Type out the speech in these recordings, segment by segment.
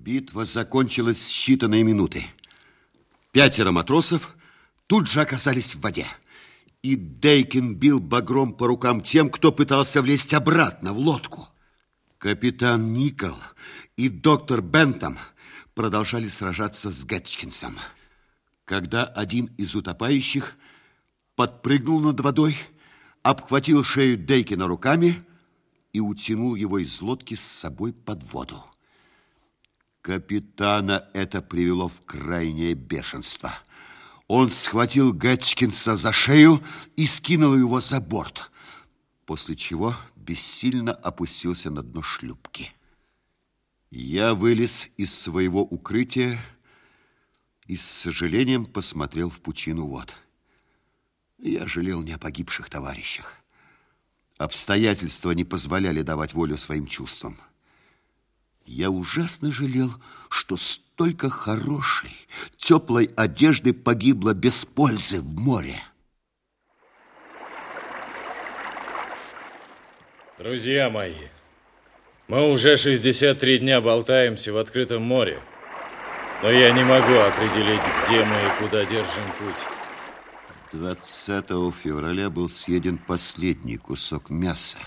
Битва закончилась в считанные минуты. Пятеро матросов тут же оказались в воде. И Дейкин бил багром по рукам тем, кто пытался влезть обратно в лодку. Капитан Никол и доктор Бентом продолжали сражаться с Гетчкинсом. Когда один из утопающих подпрыгнул над водой, обхватил шею Дейкина руками и утянул его из лодки с собой под воду. Капитана это привело в крайнее бешенство. Он схватил Гетчкинса за шею и скинул его за борт, после чего бессильно опустился на дно шлюпки. Я вылез из своего укрытия и с сожалением посмотрел в пучину вод. Я жалел не о погибших товарищах. Обстоятельства не позволяли давать волю своим чувствам. Я ужасно жалел, что столько хорошей, теплой одежды погибло без пользы в море. Друзья мои, мы уже 63 дня болтаемся в открытом море, но я не могу определить, где мы и куда держим путь. 20 февраля был съеден последний кусок мяса.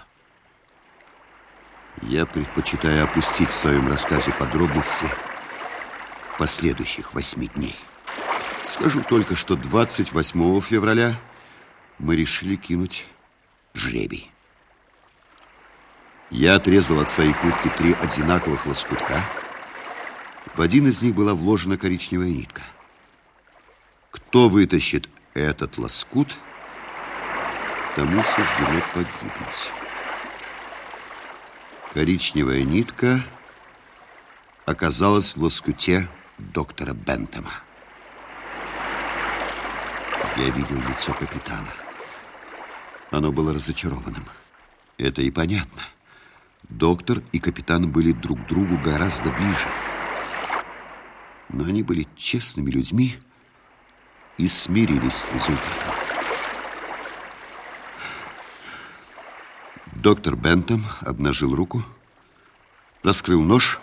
Я предпочитаю опустить в своем рассказе подробности последующих восьми дней. Скажу только, что 28 февраля мы решили кинуть жребий. Я отрезал от своей куртки три одинаковых лоскутка. В один из них была вложена коричневая нитка. Кто вытащит этот лоскут, тому суждено погибнуть. Коричневая нитка оказалась в лоскуте доктора Бентома. Я видел лицо капитана. Оно было разочарованным. Это и понятно. Доктор и капитан были друг другу гораздо ближе. Но они были честными людьми и смирились с результатом. Доктор Бентом обнажил руку, раскрыл нож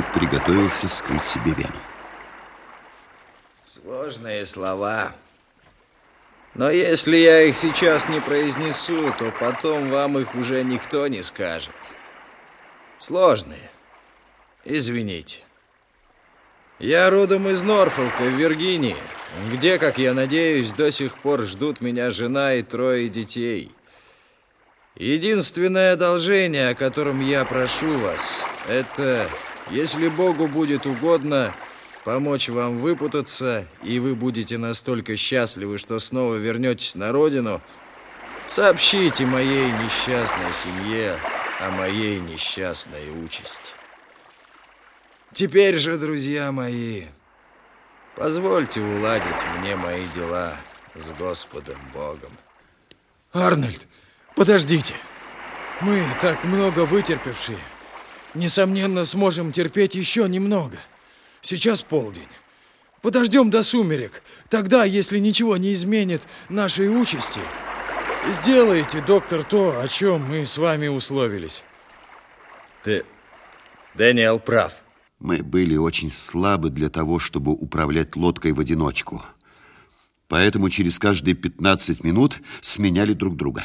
и приготовился вскрыть себе вену. Сложные слова. Но если я их сейчас не произнесу, то потом вам их уже никто не скажет. Сложные. Извините. Я родом из Норфолка, в Виргинии, где, как я надеюсь, до сих пор ждут меня жена и трое детей. Единственное одолжение, о котором я прошу вас, это, если Богу будет угодно, помочь вам выпутаться, и вы будете настолько счастливы, что снова вернетесь на родину, сообщите моей несчастной семье о моей несчастной участи. Теперь же, друзья мои, позвольте уладить мне мои дела с Господом Богом. Арнольд, подождите. Мы так много вытерпевшие. Несомненно, сможем терпеть еще немного. Сейчас полдень. Подождем до сумерек. Тогда, если ничего не изменит нашей участи, сделайте, доктор, то, о чем мы с вами условились. Ты, Дэниел, прав. Мы были очень слабы для того, чтобы управлять лодкой в одиночку. Поэтому через каждые 15 минут сменяли друг друга.